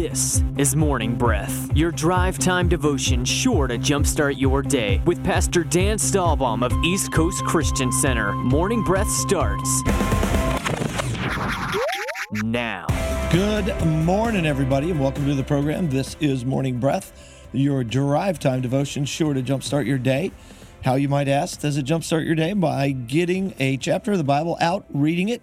This is Morning Breath, your drive time devotion sure to jumpstart your day with Pastor Dan Stahlbaum of East Coast Christian Center. Morning Breath starts now. Good morning, everybody, and welcome to the program. This is Morning Breath, your drive time devotion sure to jumpstart your day. How you might ask, does it jumpstart your day? By getting a chapter of the Bible out, reading it.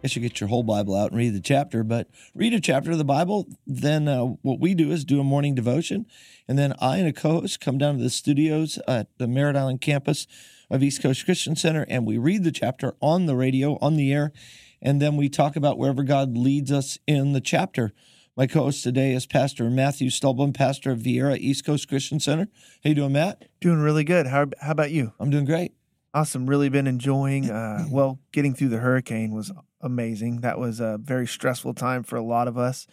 I guess you get your whole Bible out and read the chapter, but read a chapter of the Bible. Then uh, what we do is do a morning devotion. And then I and a co host come down to the studios at the Merritt Island campus of East Coast Christian Center and we read the chapter on the radio, on the air. And then we talk about wherever God leads us in the chapter. My co-host today is Pastor Matthew Stahlbaum, pastor of Viera East Coast Christian Center. How you doing, Matt? Doing really good. How how about you? I'm doing great. Awesome. Really been enjoying. Uh, well, getting through the hurricane was amazing. That was a very stressful time for a lot of us,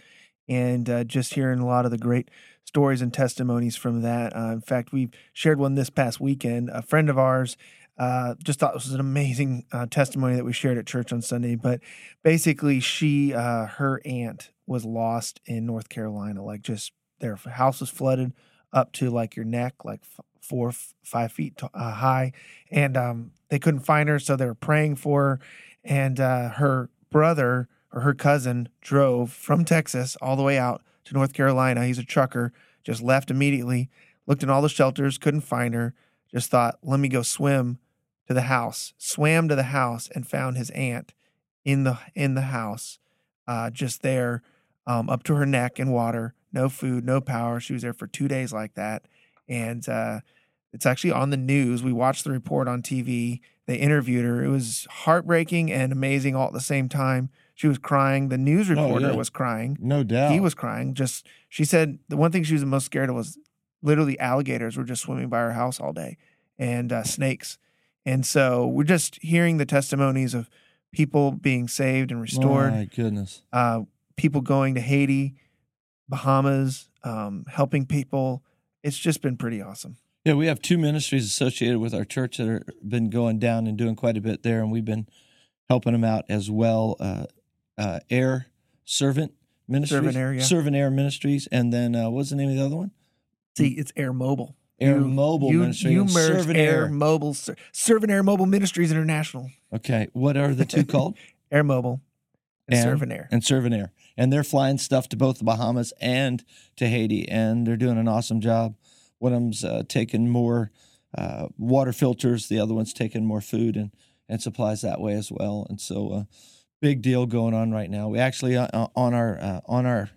and uh, just hearing a lot of the great stories and testimonies from that. Uh, in fact, we shared one this past weekend. A friend of ours uh, just thought this was an amazing uh, testimony that we shared at church on Sunday. But basically, she, uh, her aunt was lost in North Carolina. Like, just their house was flooded up to like your neck, like four, five feet t- uh, high, and um, they couldn't find her, so they were praying for her. And uh, her brother or her cousin drove from Texas all the way out to North Carolina. He's a trucker. Just left immediately. Looked in all the shelters, couldn't find her. Just thought, let me go swim to the house, swam to the house, and found his aunt in the in the house, uh, just there, um, up to her neck in water, no food, no power. She was there for two days like that, and uh, it's actually on the news. We watched the report on TV. They interviewed her. It was heartbreaking and amazing all at the same time. She was crying. The news reporter yeah. was crying. No doubt. He was crying. Just she said the one thing she was the most scared of was literally alligators were just swimming by her house all day and uh, snakes. And so we're just hearing the testimonies of people being saved and restored. My goodness. Uh, people going to Haiti, Bahamas, um, helping people. It's just been pretty awesome. Yeah, we have two ministries associated with our church that have been going down and doing quite a bit there, and we've been helping them out as well. Uh, uh, Air Servant Ministries, Servant Air, yeah. Servant Air Ministries, and then uh, what's the name of the other one? See, it's Air Mobile. Air You- Mobile you, Ministry. You merged Servant Air, Air. Mobile, Ser- Servant Air Mobile Ministries International. Okay, what are the two called? Air Mobile and, And- Servant Air. and Servant Air. And they're flying stuff to both the Bahamas and to Haiti, and they're doing an awesome job. One of them's uh, taking more uh, water filters, the other one's taking more food and, and supplies that way as well. And so, uh, big deal going on right now. We actually uh, on our uh, on our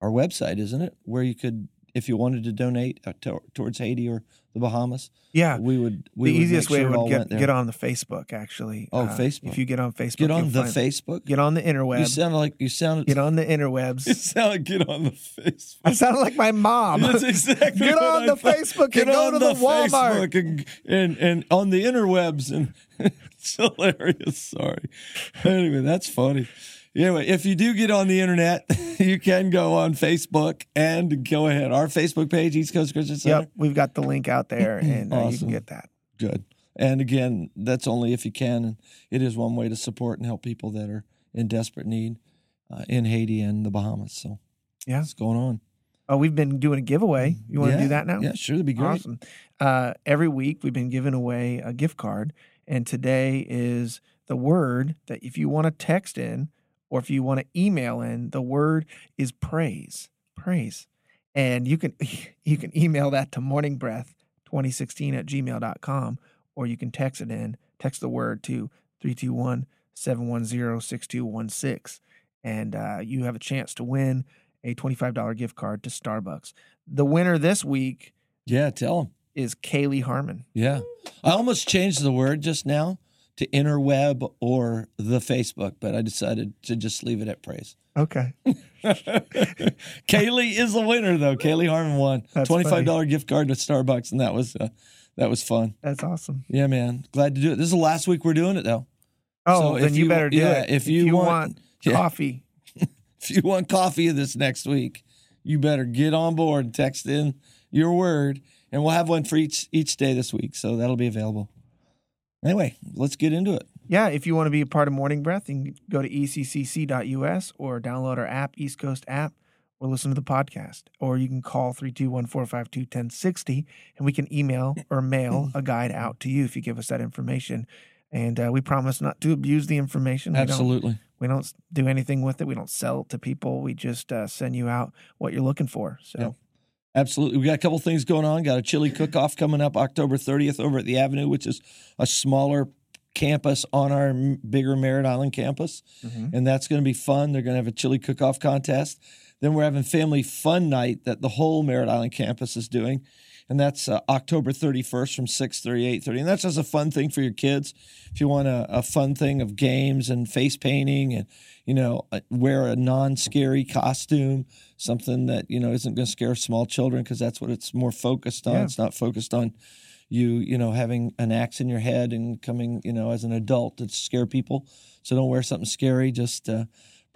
our website, isn't it, where you could, if you wanted to donate uh, to, towards Haiti or the Bahamas, Yeah. we would. We the would easiest way sure would get, get on the Facebook, actually. Oh, Uh, Facebook. If you get on Facebook, Get on the Facebook. Get on the You sound like you sound. Get on the interwebs. You sound like get on the Facebook. I sounded like my mom. That's exactly Get on I the thought. Facebook Get and go to the Walmart. Facebook and, and and on the interwebs and it's hilarious. Sorry. Anyway, that's funny. Anyway, if you do get on the internet, you can go on Facebook and go ahead. Our Facebook page, East Coast Christian Center. Yep, we've got the link out there, and uh, you can get that. Good. And again, that's only if you can. And it is one way to support and help people that are in desperate need uh, in Haiti and the Bahamas. So, Yeah. what's going on? Oh, we've been doing a giveaway. You want to Yeah. do that now? Yeah, sure. That'd be great. Awesome. Uh, every week we've been giving away a gift card, and today is the word that if you want to text in or if you want to email in, the word is praise. Praise. And you can you can email that to morningbreath2016 at gmail.com or you can text it in, text the word to 321 710 6216. And uh, you have a chance to win a $25 gift card to Starbucks. The winner this week Yeah, tell them. is Kaylee Harmon. Yeah. I almost changed the word just now to interweb or the Facebook, but I decided to just leave it at praise. Okay. Kaylee is the winner, though. Kaylee Harmon won That's twenty five dollar gift card to Starbucks, and that was uh, that was fun. That's awesome. Yeah, man. Glad to do it. This is the last week we're doing it, though. Oh, So then if you, you- better do yeah, it. if you want- yeah. coffee, If you want coffee this next week, you better get on board text in your word, and we'll have one for each each day this week. So that'll be available. Anyway, let's get into it. yeah, if you want to be a part of Morning Breath, you can go to eccc.us or download our app, East Coast app, or listen to the podcast. Or you can call 321 452 1060 and we can email or mail a guide out to you if you give us that information. And uh, we promise not to abuse the information. We Absolutely. We don't, do anything with it. We don't sell it to people. We just uh, send you out what you're looking for. So, Yep. Absolutely. We got a couple things going on. Got a chili cook off coming up October 30th over at the Avenue, which is a smaller campus on our bigger Merritt Island campus. Mhm. And that's going to be fun. They're going to have a chili cook off contest. Then we're having family fun night that the whole Merritt Island campus is doing. And that's uh, October 31st from 6:30 8:30. And that's just a fun thing for your kids. If you want a, a fun thing of games and face painting and you know, uh, wear a non-scary costume, something that, you know, isn't going to scare small children because that's what it's more focused on. Yeah. It's not focused on you, you know, having an axe in your head and coming, you know, as an adult to scare people. So don't wear something scary. Just uh,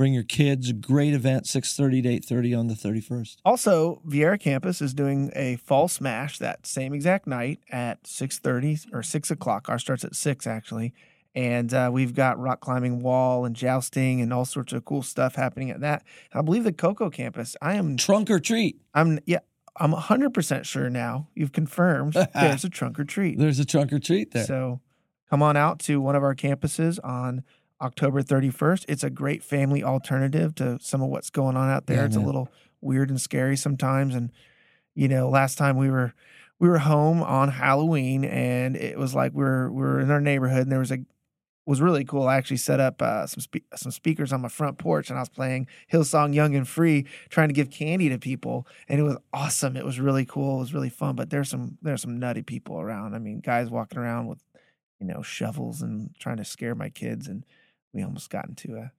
bring your kids. Great event, 6:30 to 8:30 on the 31st. Also, Viera campus is doing a fall smash that same exact night at 6.30 or 6 o'clock. Our starts at 6, actually. And uh, we've got rock climbing wall and jousting and all sorts of cool stuff happening at that. I believe the Cocoa campus, I am, Trunk or treat. I'm, yeah, I'm 100% sure now. You've confirmed there's a trunk or treat. There's a trunk or treat there. So come on out to one of our campuses on October 31st. It's a great family alternative to some of what's going on out there. Yeah, it's a little weird and scary sometimes. And, you know, last time we were we were home on Halloween and it was like we were we were in our neighborhood and there was a was really cool. I actually set up uh, some spe- some speakers on my front porch and I was playing Hillsong Young and Free, trying to give candy to people, and it was awesome. It was really cool. It was really fun. But there's some there's some nutty people around. I mean, guys walking around with you know shovels and trying to scare my kids, and we almost got into a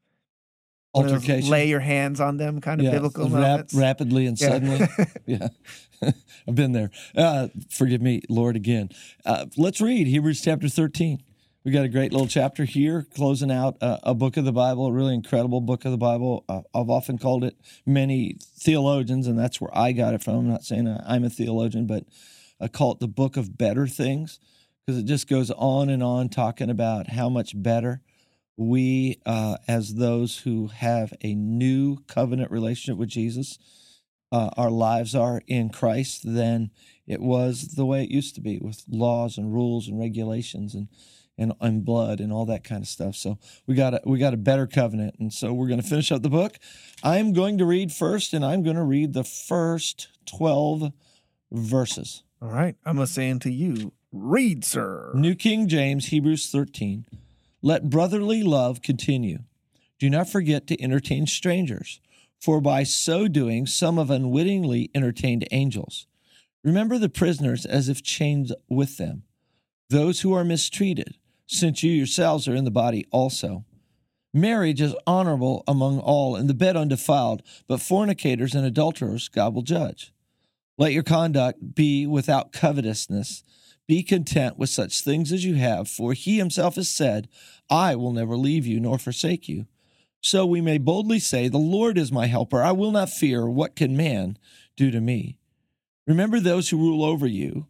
one of those Altercation. lay your hands on them kind of yeah, biblical rap- moments. rapidly and Yeah. suddenly. yeah, I've been there. Uh, forgive me, Lord, again. Uh, let's read Hebrews chapter 13. We got a great little chapter here, closing out uh, a book of the Bible, a really incredible book of the Bible. Uh, I've often called it many theologians, and that's where I got it from. I'm not saying I- I'm a theologian, but I call it the book of better things because it just goes on and on talking about how much better we, uh, as those who have a new covenant relationship with Jesus, uh, our lives are in Christ than it was the way it used to be with laws and rules and regulations and and, and blood and all that kind of stuff. So we got a we got a better covenant, and so we're going to finish up the book. I'm going to read first, and I'm going to read the first twelve verses. All right, I'm gonna say unto you, read, sir. New King James, Hebrews 13. Let brotherly love continue. Do not forget to entertain strangers, for by so doing, some have unwittingly entertained angels. Remember the prisoners as if chained with them, those who are mistreated, since you yourselves are in the body also. Marriage is honorable among all, and the bed undefiled, but fornicators and adulterers God will judge. Let your conduct be without covetousness. Be content with such things as you have, for he himself has said, I will never leave you nor forsake you. So we may boldly say, The Lord is my helper. I will not fear. What can man do to me? Remember those who rule over you,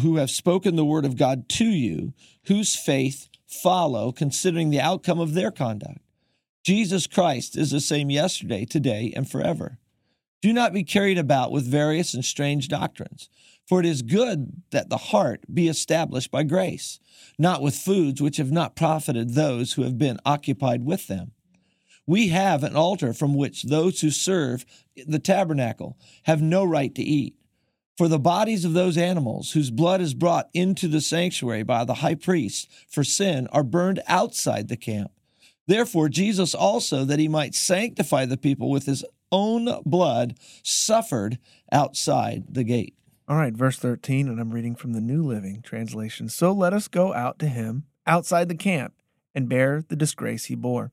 who have spoken the word of God to you, whose faith follow, considering the outcome of their conduct. Jesus Christ is the same yesterday, today, and forever. Do not be carried about with various and strange doctrines, for it is good that the heart be established by grace, not with foods which have not profited those who have been occupied with them. We have an altar from which those who serve the tabernacle have no right to eat. For the bodies of those animals whose blood is brought into the sanctuary by the high priest for sin are burned outside the camp. Therefore, Jesus also, that he might sanctify the people with his own blood, suffered outside the gate. All right, verse 13, and I'm reading from the New Living Translation. So let us go out to him outside the camp and bear the disgrace he bore.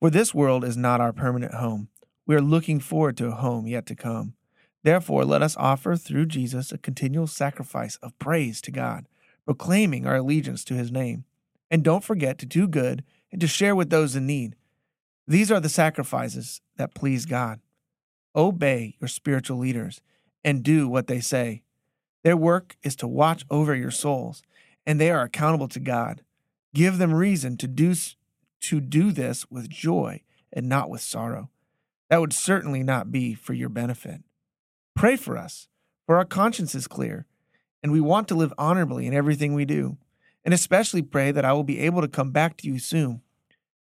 For this world is not our permanent home. We are looking forward to a home yet to come. Therefore, let us offer through Jesus a continual sacrifice of praise to God, proclaiming our allegiance to his name. And don't forget to do good and to share with those in need. These are the sacrifices that please God. Obey your spiritual leaders and do what they say. Their work is to watch over your souls, and they are accountable to God. Give them reason to do, to do this with joy and not with sorrow. That would certainly not be for your benefit. Pray for us, for our conscience is clear, and we want to live honorably in everything we do. And especially pray that I will be able to come back to you soon.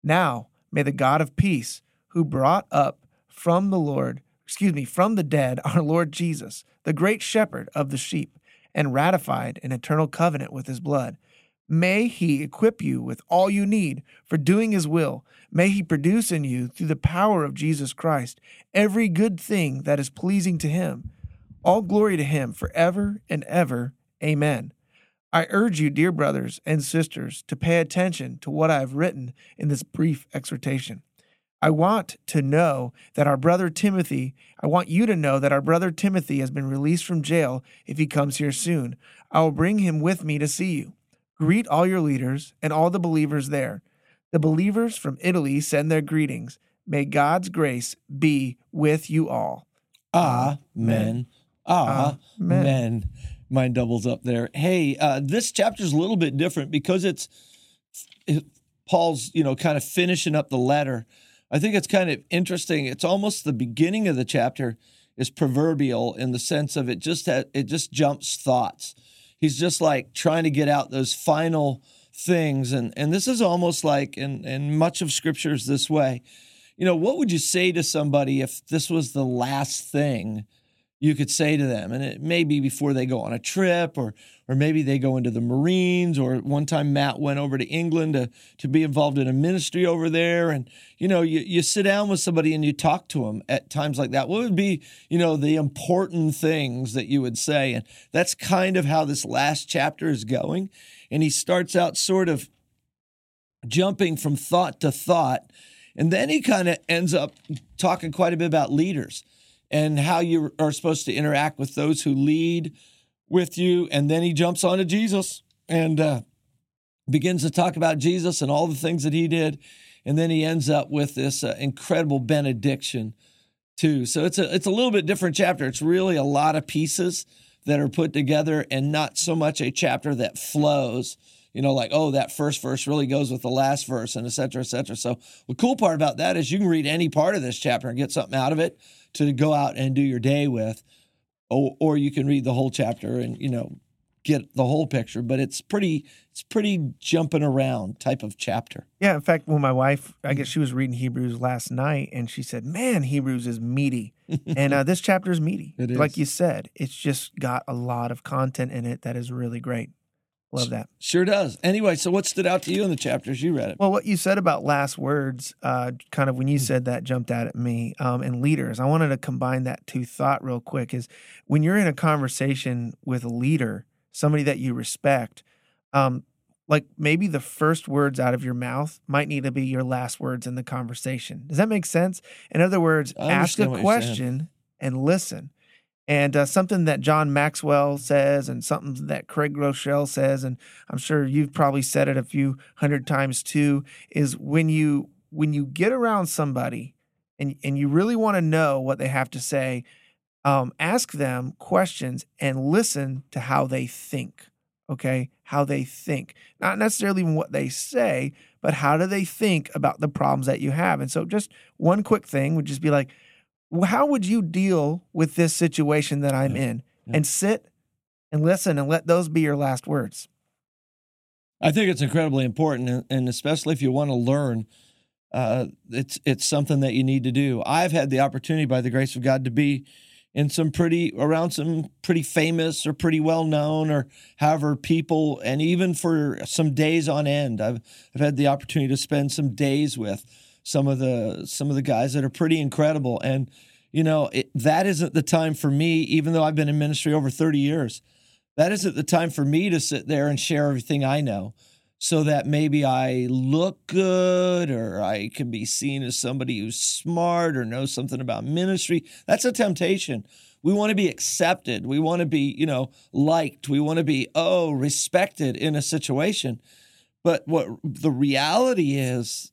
Now, may the God of peace, who brought up from the Lord, excuse me, from the dead our Lord Jesus, the great shepherd of the sheep, and ratified an eternal covenant with his blood, May He equip you with all you need for doing His will. May He produce in you, through the power of Jesus Christ, every good thing that is pleasing to Him. All glory to Him forever and ever. Amen. I urge you, dear brothers and sisters, to pay attention to what I have written in this brief exhortation. I want to know that our brother Timothy, I want you to know that our brother Timothy has been released from jail if he comes here soon. I will bring him with me to see you. Greet all your leaders and all the believers there. The believers from Italy send their greetings. May God's grace be with you all. Amen. Amen. Amen. Mine doubles up there. Hey, uh, this chapter is a little bit different because it's it, Paul's, you know, kind of finishing up the letter. I think it's kind of interesting. It's almost the beginning of the chapter is proverbial in the sense of it just ha- it just jumps thoughts. He's just like trying to get out those final things. And and this is almost like and and much of scripture is this way. You know what would you say to somebody if this was the last thing you could say to them and it may be before they go on a trip or or maybe they go into the marines or one time matt went over to england to, to be involved in a ministry over there. And you know you, you sit down with somebody and you talk to them at times like that. What would be you know the important things that you would say? And that's kind of how this last chapter is going. And he starts out sort of jumping from thought to thought. And then he kind of ends up talking quite a bit about leaders and how you are supposed to interact with those who lead with you. And then he jumps onto Jesus and uh, begins to talk about Jesus and all the things that he did. And then he ends up with this uh, incredible benediction too. So it's a it's a little bit different chapter. It's really a lot of pieces that are put together and not so much a chapter that flows you know, like, oh, that first verse really goes with the last verse and et cetera, et cetera. So the cool part about that is you can read any part of this chapter and get something out of it to go out and do your day with. Or, or you can read the whole chapter and, you know, get the whole picture, but it's pretty it's pretty jumping around type of chapter. Yeah, in fact, when my wife, I guess she was reading Hebrews last night, and she said, "Man, Hebrews is meaty," and uh, this chapter is meaty. It is. Like you said, it's just got a lot of content in it that is really great. Love that. Sure does. Anyway, so what stood out to you in the chapters you read it? Well, what you said about last words, uh, kind of when you said that, jumped out at me. Um, and leaders, I wanted to combine that to thought real quick. Is when you're in a conversation with a leader, somebody that you respect, um, like maybe the first words out of your mouth might need to be your last words in the conversation. Does that make sense? In other words, ask a question and listen. And uh, something that John Maxwell says, and something that Craig Groeschel says, and I'm sure you've probably said it a few hundred times too, is when you when you get around somebody and and you really want to know what they have to say, um, ask them questions and listen to how they think. Okay, how they think, not necessarily even what they say, but how do they think about the problems that you have. And so, just one quick thing would just be like how would you deal with this situation that I'm yeah. in? Yeah. And sit and listen and let those be your last words. I think it's incredibly important, and especially if you want to learn, uh, it's it's something that you need to do. I've had the opportunity, by the grace of God, to be in some pretty around some pretty famous or pretty well known or however people, and even for some days on end, I've I've had the opportunity to spend some days with some of the some of the guys that are pretty incredible. And you know it, that isn't the time for me, even though I've been in ministry over thirty years. That isn't the time for me to sit there and share everything I know, so that maybe I look good or I can be seen as somebody who's smart or knows something about ministry. That's a temptation. We want to be accepted. We want to be, you know, liked. We want to be, oh, respected in a situation. But what the reality is,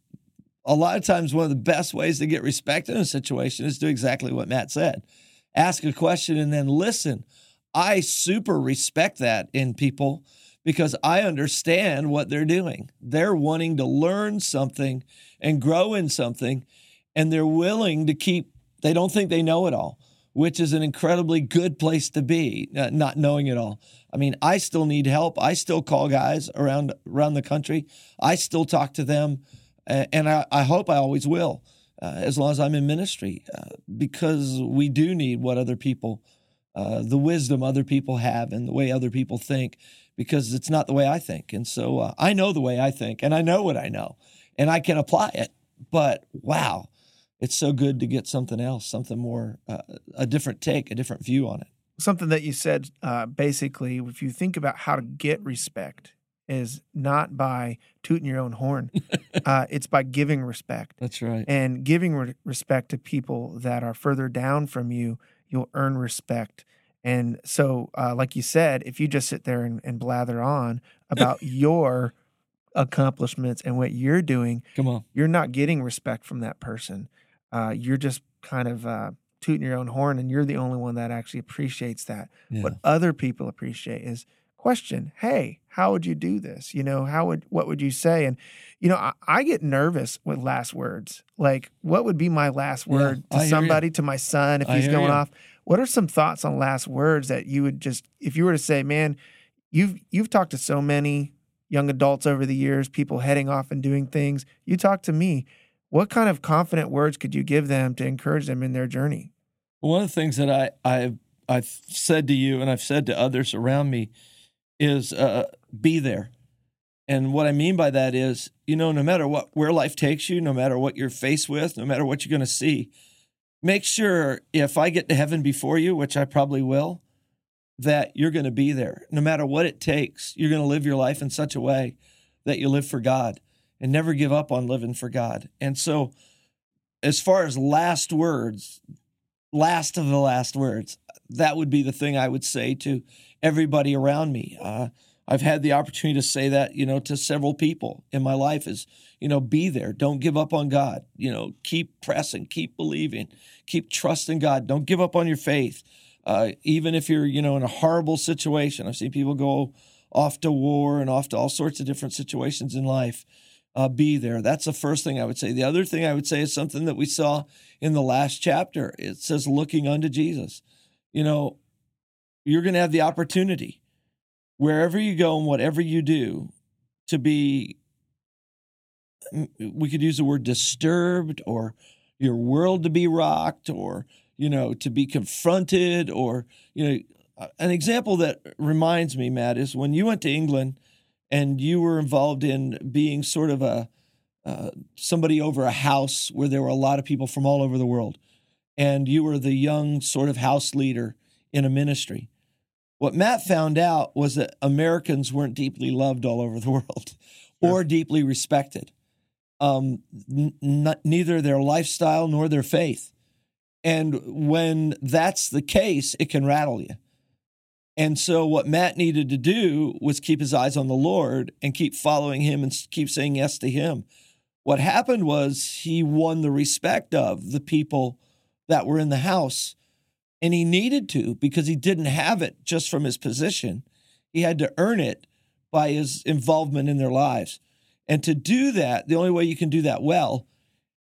a lot of times one of the best ways to get respect in a situation is do exactly what Matt said. Ask a question and then listen. I super respect that in people because I understand what they're doing. They're wanting to learn something and grow in something and they're willing to keep They don't think they know it all, which is an incredibly good place to be, uh, not knowing it all. I mean, I still need help. I still call guys around around the country. I still talk to them, and I, I hope I always will, uh, as long as I'm in ministry, uh, because we do need what other people, uh, the wisdom other people have, and the way other people think, because it's not the way I think. And so uh, I know the way I think, and I know what I know, and I can apply it. But wow, it's so good to get something else, something more, uh, a different take, a different view on it. Something that you said, uh, basically, if you think about how to get respect, is not by tooting your own horn. uh, it's by giving respect. That's right. And giving re- respect to people that are further down from you, you'll earn respect. And so, uh, like you said, if you just sit there and, and blather on about your accomplishments and what you're doing, come on, you're not getting respect from that person. Uh, you're just kind of uh, tooting your own horn, and you're the only one that actually appreciates that. Yeah. What other people appreciate is question. Hey, how would you do this? You know, how would what would you say? And you know, I, I get nervous with last words. Like, what would be my last word yeah, to somebody, to my son if I he's going you. off? What are some thoughts on last words that you would just, if you were to say, man, you've you've talked to so many young adults over the years, people heading off and doing things. You talk to me. What kind of confident words could you give them to encourage them in their journey? One of the things that I, I've, I've said to you and I've said to others around me is uh, be there. And what I mean by that is, you know, no matter what where life takes you, no matter what you're faced with, no matter what you're going to see, make sure if I get to heaven before you, which I probably will, that you're going to be there. No matter what it takes, you're going to live your life in such a way that you live for God and never give up on living for God. And so, as far as last words, last of the last words, that would be the thing I would say to everybody around me. Uh, I've had the opportunity to say that, you know, to several people in my life is, you know, be there. Don't give up on God. You know, keep pressing, keep believing, keep trusting God. Don't give up on your faith. Uh, even if you're, you know, in a horrible situation. I've seen people go off to war and off to all sorts of different situations in life. Uh, be there. That's the first thing I would say. The other thing I would say is something that we saw in the last chapter. It says, looking unto Jesus. You know, you're going to have the opportunity wherever you go and whatever you do to be, we could use the word disturbed or your world to be rocked or you know, to be confronted or, you know, an example that reminds me, Matt, is when you went to England and you were involved in being sort of a uh, somebody over a house where there were a lot of people from all over the world, and you were the young sort of house leader in a ministry. What Matt found out was that Americans weren't deeply loved all over the world or deeply respected. Um, n- neither their lifestyle nor their faith. And when that's the case, it can rattle you. And so, what Matt needed to do was keep his eyes on the Lord and keep following him and keep saying yes to him. What happened was he won the respect of the people that were in the house. And he needed to because he didn't have it just from his position. He had to earn it by his involvement in their lives. And to do that, the only way you can do that well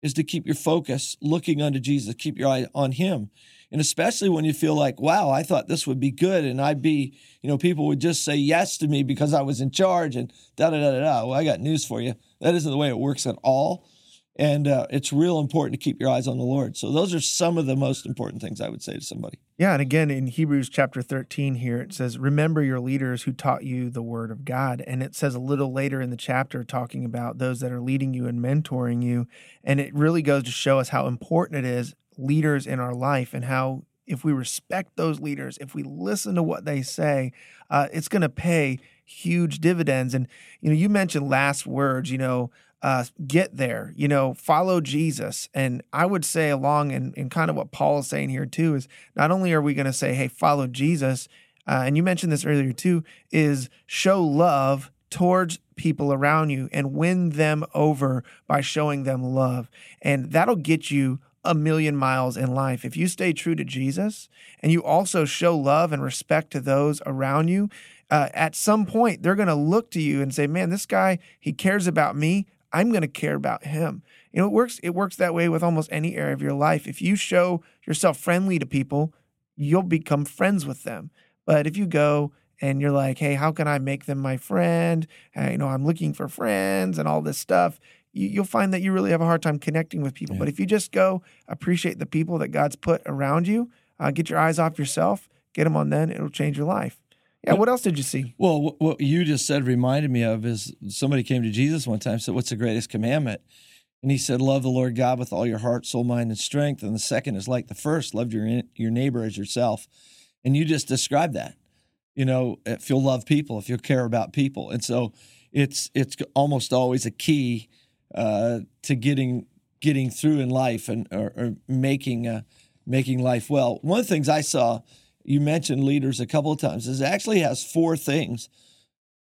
is to keep your focus looking unto Jesus, keep your eye on Him. And especially when you feel like, wow, I thought this would be good and I'd be, you know, people would just say yes to me because I was in charge and da da da da da. Well, I got news for you. That isn't the way it works at all. And uh, it's real important to keep your eyes on the Lord. So, those are some of the most important things I would say to somebody. Yeah. And again, in Hebrews chapter 13 here, it says, Remember your leaders who taught you the word of God. And it says a little later in the chapter, talking about those that are leading you and mentoring you. And it really goes to show us how important it is, leaders in our life, and how if we respect those leaders, if we listen to what they say, uh, it's going to pay huge dividends. And, you know, you mentioned last words, you know, uh, get there, you know, follow Jesus. And I would say, along and, in kind of what Paul is saying here too, is not only are we going to say, hey, follow Jesus, uh, and you mentioned this earlier too, is show love towards people around you and win them over by showing them love. And that'll get you a million miles in life. If you stay true to Jesus and you also show love and respect to those around you, uh, at some point they're going to look to you and say, man, this guy, he cares about me. I'm going to care about him. You know, it works it works that way with almost any area of your life. If you show yourself friendly to people, you'll become friends with them. But if you go and you're like, "Hey, how can I make them my friend?" Uh, you know, I'm looking for friends and all this stuff. You, will find that you really have a hard time connecting with people. Yeah. But if you just go appreciate the people that God's put around you, uh, get your eyes off yourself, get them on then, it'll change your life. Yeah, what else did you see? Well, what you just said reminded me of is somebody came to Jesus one time and said, What's the greatest commandment? And he said, Love the Lord God with all your heart, soul, mind, and strength. And the second is like the first, love your, your neighbor as yourself. And you just described that. You know, if you'll love people, if you'll care about people. And so it's it's almost always a key uh, to getting getting through in life and or, or making uh, making life well. One of the things I saw you mentioned leaders a couple of times. This actually has four things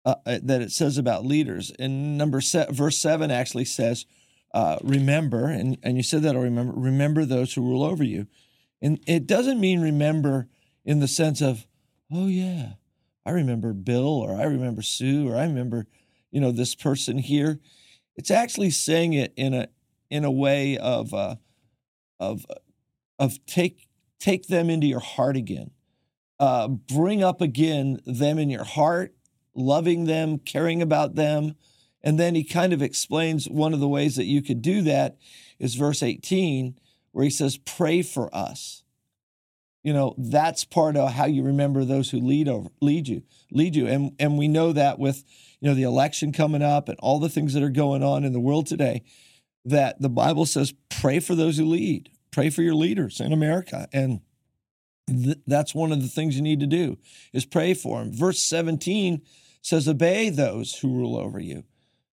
uh, uh, that it says about leaders. And number se- verse seven actually says, uh, "Remember," and and you said that. I'll remember. Remember those who rule over you, and it doesn't mean remember in the sense of, oh yeah, I remember Bill or I remember Sue or I remember, you know, this person here. It's actually saying it in a in a way of uh, of of take take them into your heart again uh, bring up again them in your heart, loving them, caring about them. And then he kind of explains one of the ways that you could do that is verse 18, where he says, Pray for us. You know, that's part of how you remember those who lead over lead you, lead you. And and we know that with, you know, the election coming up and all the things that are going on in the world today, that the Bible says, pray for those who lead, pray for your leaders in America. And that's one of the things you need to do is pray for them. Verse 17 says, Obey those who rule over you.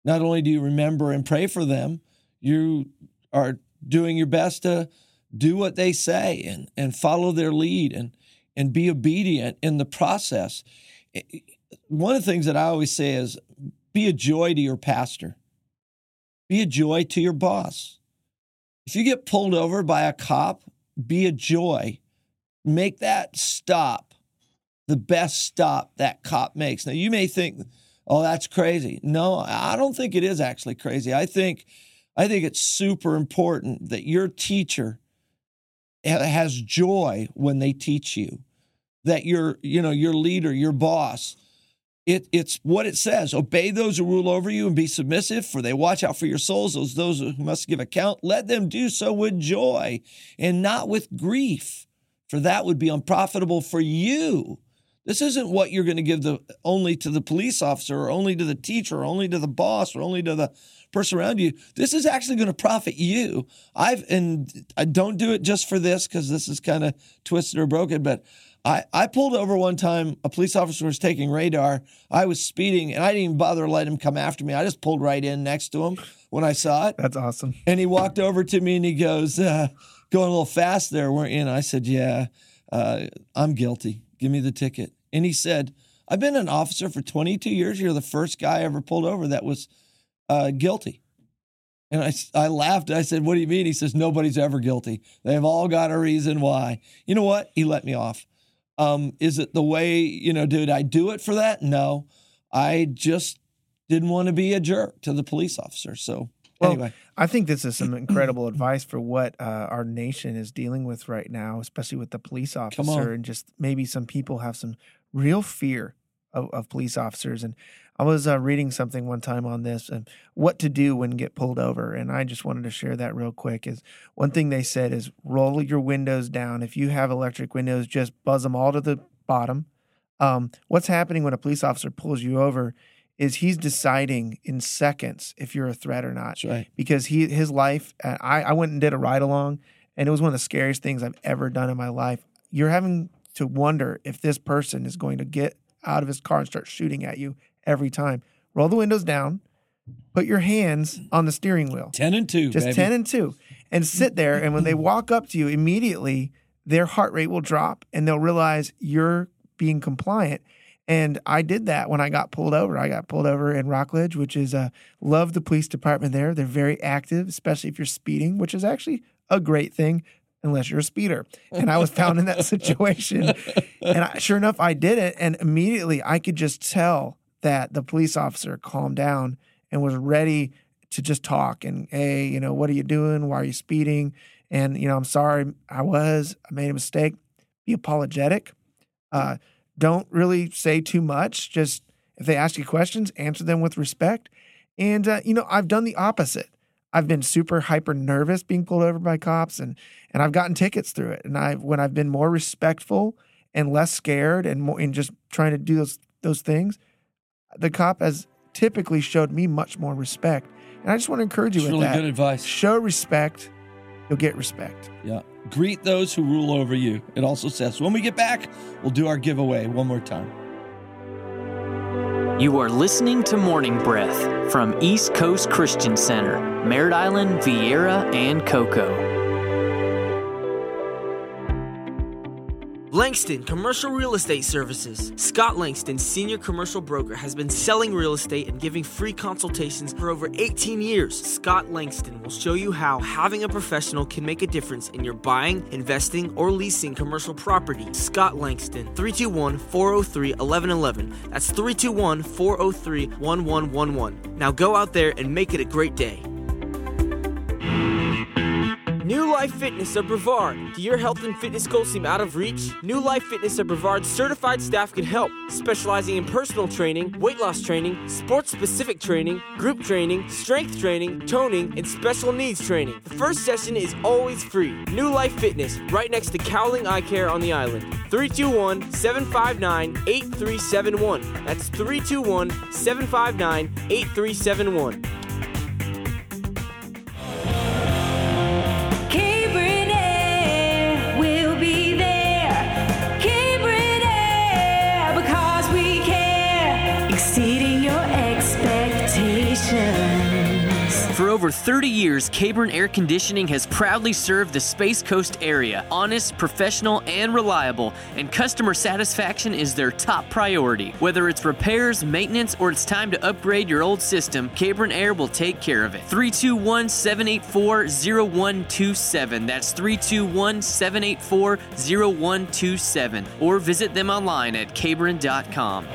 Not only do you remember and pray for them, you are doing your best to do what they say and, and follow their lead and, and be obedient in the process. One of the things that I always say is be a joy to your pastor, be a joy to your boss. If you get pulled over by a cop, be a joy make that stop the best stop that cop makes. Now, you may think, oh, that's crazy. No, I don't think it is actually crazy. I think, I think it's super important that your teacher has joy when they teach you, that your, you know, your leader, your boss, it, it's what it says. Obey those who rule over you and be submissive, for they watch out for your souls, those, those who must give account. Let them do so with joy and not with grief for that would be unprofitable for you. This isn't what you're going to give the only to the police officer or only to the teacher or only to the boss or only to the person around you. This is actually going to profit you. I've and I don't do it just for this because this is kind of twisted or broken, but I, I pulled over one time. A police officer was taking radar. I was speeding, and I didn't even bother to let him come after me. I just pulled right in next to him when I saw it. That's awesome. And he walked over to me and he goes, uh, going a little fast there, weren't you? And I said, Yeah, uh, I'm guilty. Give me the ticket. And he said, I've been an officer for 22 years. You're the first guy I ever pulled over that was uh, guilty. And I, I laughed. I said, What do you mean? He says, Nobody's ever guilty. They've all got a reason why. You know what? He let me off. Um, is it the way, you know, did I do it for that? No. I just didn't want to be a jerk to the police officer. So well, anyway, I think this is some incredible advice for what uh, our nation is dealing with right now, especially with the police officer, and just maybe some people have some real fear of, of police officers. And I was uh, reading something one time on this and what to do when get pulled over, and I just wanted to share that real quick. Is one thing they said is roll your windows down. If you have electric windows, just buzz them all to the bottom. Um, what's happening when a police officer pulls you over is he's deciding in seconds if you're a threat or not. Right. Because he his life, uh, I, I went and did a ride along, and it was one of the scariest things I've ever done in my life. You're having to wonder if this person is going to get out of his car and start shooting at you every time. Roll the windows down, put your hands on the steering wheel. 10 and 2. Just baby. 10 and 2. And sit there. And when they walk up to you, immediately their heart rate will drop and they'll realize you're being compliant. And I did that when I got pulled over. I got pulled over in Rockledge, which is uh, love the police department there. They're very active, especially if you're speeding, which is actually a great thing unless you're a speeder. And I was found in that situation. And I, sure enough, I did it. And immediately I could just tell that the police officer calmed down and was ready to just talk and hey, you know, what are you doing? Why are you speeding? And you know, I'm sorry, I was, I made a mistake. Be apologetic. Uh, don't really say too much. Just if they ask you questions, answer them with respect. And uh, you know, I've done the opposite. I've been super hyper nervous being pulled over by cops, and and I've gotten tickets through it. And I when I've been more respectful and less scared and more and just trying to do those those things, the cop has typically showed me much more respect. And I just want to encourage you It's with really that. good advice. Show respect, you'll get respect. Yeah. Greet those who rule over you. It also says, when we get back, we'll do our giveaway one more time. You are listening to Morning Breath from East Coast Christian Center, Merritt Island, Viera, and Cocoa. Langston Commercial Real Estate Services. Scott Langston, senior commercial broker, has been selling real estate and giving free consultations for over 18 years. Scott Langston will show you how having a professional can make a difference in your buying, investing, or leasing commercial property. Scott Langston, 321 403 1111. That's 321 403 1111. Now go out there and make it a great day. New Life Fitness of Brevard. Do your health and fitness goals seem out of reach? New Life Fitness of Brevard's certified staff can help, specializing in personal training, weight loss training, sports specific training, group training, strength training, toning, and special needs training. The first session is always free. New Life Fitness, right next to Cowling Eye Care on the island. 321 759 8371. That's 321 759 8371. Over 30 years, Cabern Air Conditioning has proudly served the Space Coast area. Honest, professional, and reliable, and customer satisfaction is their top priority. Whether it's repairs, maintenance, or it's time to upgrade your old system, Cabern Air will take care of it. 321 784 0127. That's 321 784 0127. Or visit them online at cabron.com.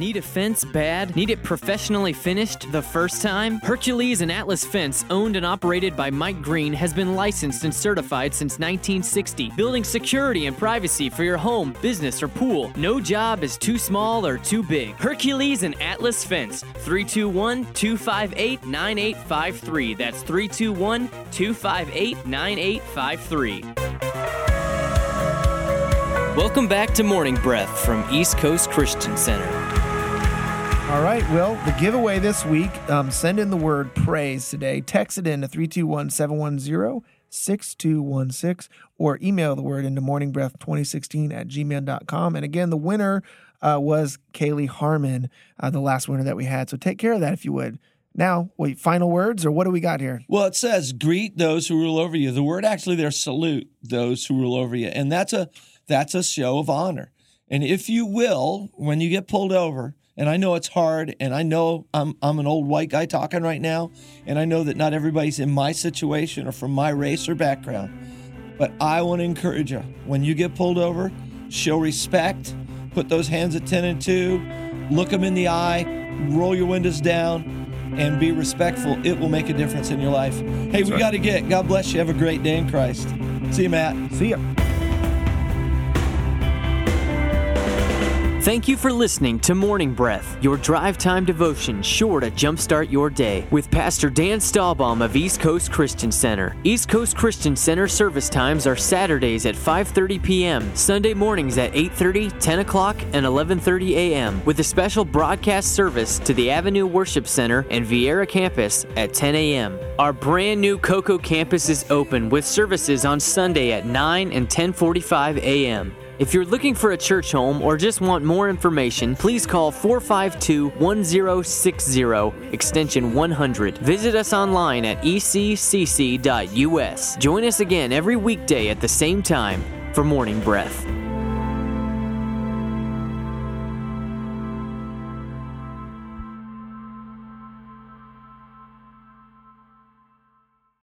Need a fence bad? Need it professionally finished the first time? Hercules and Atlas Fence, owned and operated by Mike Green, has been licensed and certified since 1960, building security and privacy for your home, business, or pool. No job is too small or too big. Hercules and Atlas Fence, 321 258 9853. That's 321 258 9853. Welcome back to Morning Breath from East Coast Christian Center. All right. Well, the giveaway this week, um, send in the word praise today. Text it in to 321 710 6216 or email the word into morningbreath2016 at gmail.com. And again, the winner uh, was Kaylee Harmon, uh, the last winner that we had. So take care of that if you would. Now, wait, final words or what do we got here? Well, it says greet those who rule over you. The word actually there salute those who rule over you. And that's a that's a show of honor. And if you will, when you get pulled over, and I know it's hard, and I know I'm I'm an old white guy talking right now, and I know that not everybody's in my situation or from my race or background. But I want to encourage you when you get pulled over, show respect, put those hands at 10 and 2, look them in the eye, roll your windows down, and be respectful. It will make a difference in your life. Hey, we got to get. God bless you. Have a great day in Christ. See you, Matt. See ya. Thank you for listening to Morning Breath, your drive time devotion sure to jumpstart your day with Pastor Dan Stahlbaum of East Coast Christian Center. East Coast Christian Center service times are Saturdays at 5:30 p.m., Sunday mornings at 8:30, 10 o'clock, and 11:30 a.m. with a special broadcast service to the Avenue Worship Center and Viera campus at 10 a.m. Our brand new Cocoa campus is open with services on Sunday at 9 and 10:45 a.m. If you're looking for a church home or just want more information, please call 452 1060, extension 100. Visit us online at eccc.us. Join us again every weekday at the same time for Morning Breath.